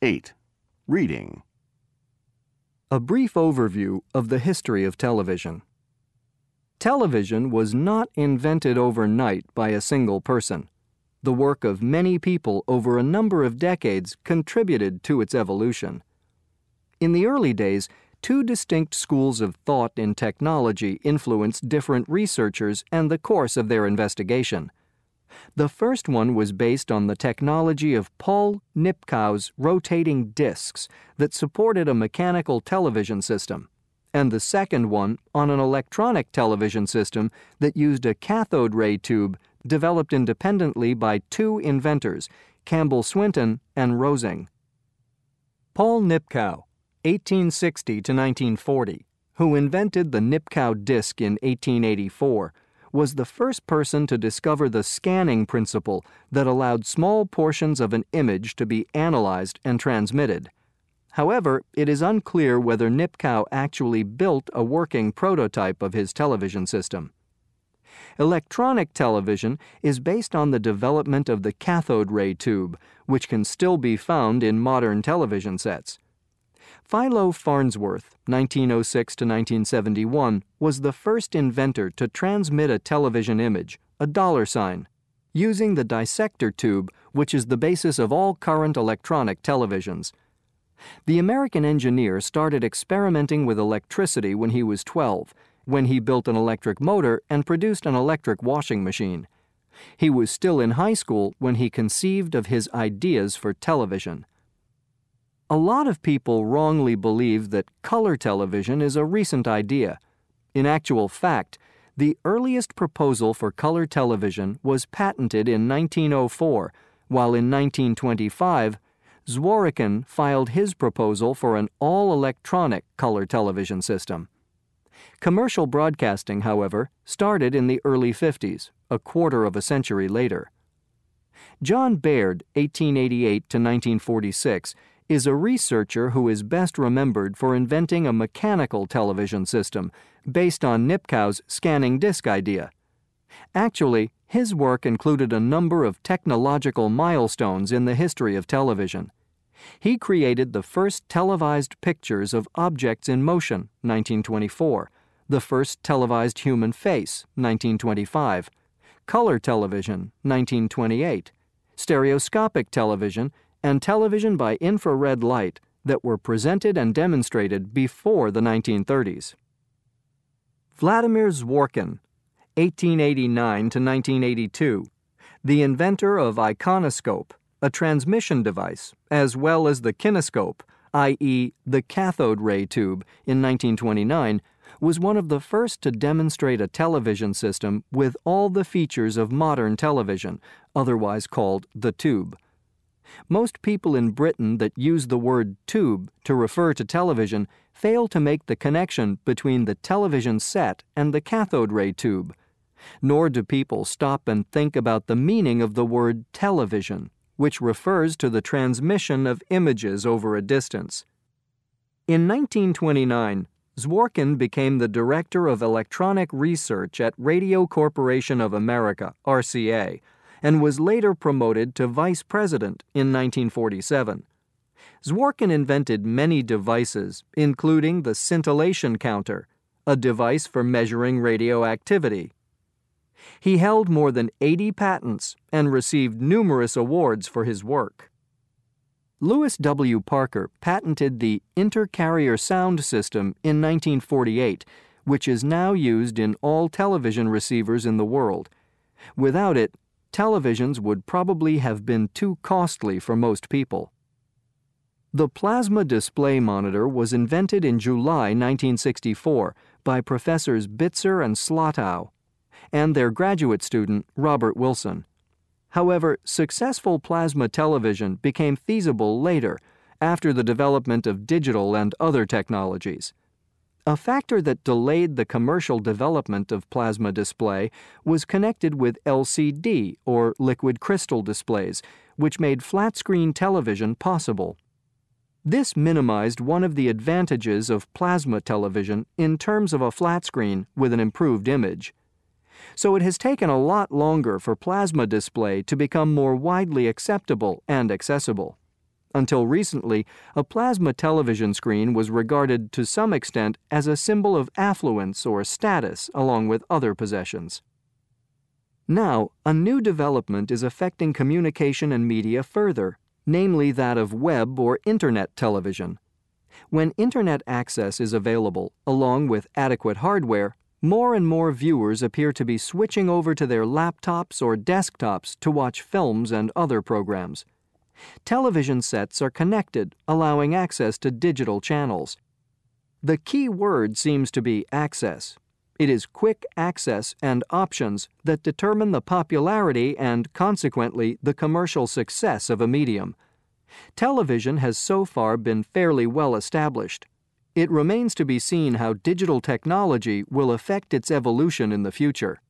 8. Reading. A brief overview of the history of television. Television was not invented overnight by a single person. The work of many people over a number of decades contributed to its evolution. In the early days, two distinct schools of thought in technology influenced different researchers and the course of their investigation. The first one was based on the technology of Paul Nipkow's rotating discs that supported a mechanical television system, and the second one on an electronic television system that used a cathode ray tube developed independently by two inventors, Campbell Swinton and Rosing. Paul Nipkow, 1860 to 1940, who invented the Nipkow disc in 1884, was the first person to discover the scanning principle that allowed small portions of an image to be analyzed and transmitted. However, it is unclear whether Nipkow actually built a working prototype of his television system. Electronic television is based on the development of the cathode ray tube, which can still be found in modern television sets. Philo Farnsworth, 1906 to 1971, was the first inventor to transmit a television image, a dollar sign, using the dissector tube, which is the basis of all current electronic televisions. The American engineer started experimenting with electricity when he was 12, when he built an electric motor and produced an electric washing machine. He was still in high school when he conceived of his ideas for television. A lot of people wrongly believe that color television is a recent idea. In actual fact, the earliest proposal for color television was patented in 1904, while in 1925, Zworykin filed his proposal for an all electronic color television system. Commercial broadcasting, however, started in the early 50s, a quarter of a century later. John Baird, 1888 to 1946, is a researcher who is best remembered for inventing a mechanical television system based on Nipkow's scanning disk idea. Actually, his work included a number of technological milestones in the history of television. He created the first televised pictures of objects in motion, 1924, the first televised human face, 1925, color television, 1928, stereoscopic television, and television by infrared light that were presented and demonstrated before the 1930s. Vladimir Zworykin, 1889 to 1982, the inventor of iconoscope, a transmission device, as well as the kinescope, i.e., the cathode ray tube, in 1929, was one of the first to demonstrate a television system with all the features of modern television, otherwise called the tube. Most people in Britain that use the word tube to refer to television fail to make the connection between the television set and the cathode ray tube. Nor do people stop and think about the meaning of the word television, which refers to the transmission of images over a distance. In 1929, Zworykin became the Director of Electronic Research at Radio Corporation of America, RCA, and was later promoted to vice president in 1947. Zworykin invented many devices, including the scintillation counter, a device for measuring radioactivity. He held more than 80 patents and received numerous awards for his work. Louis W. Parker patented the intercarrier sound system in 1948, which is now used in all television receivers in the world. Without it, televisions would probably have been too costly for most people. The plasma display monitor was invented in July 1964 by Professors Bitzer and Slottow and their graduate student, Robert Wilson. However, successful plasma television became feasible later, after the development of digital and other technologies. A factor that delayed the commercial development of plasma display was connected with LCD, or liquid crystal displays, which made flat screen television possible. This minimized one of the advantages of plasma television in terms of a flat screen with an improved image. So it has taken a lot longer for plasma display to become more widely acceptable and accessible. Until recently, a plasma television screen was regarded to some extent as a symbol of affluence or status along with other possessions. Now, a new development is affecting communication and media further, namely that of web or internet television. When internet access is available, along with adequate hardware, more and more viewers appear to be switching over to their laptops or desktops to watch films and other programs. Television sets are connected, allowing access to digital channels. The key word seems to be access. It is quick access and options that determine the popularity and, consequently, the commercial success of a medium. Television has so far been fairly well established. It remains to be seen how digital technology will affect its evolution in the future.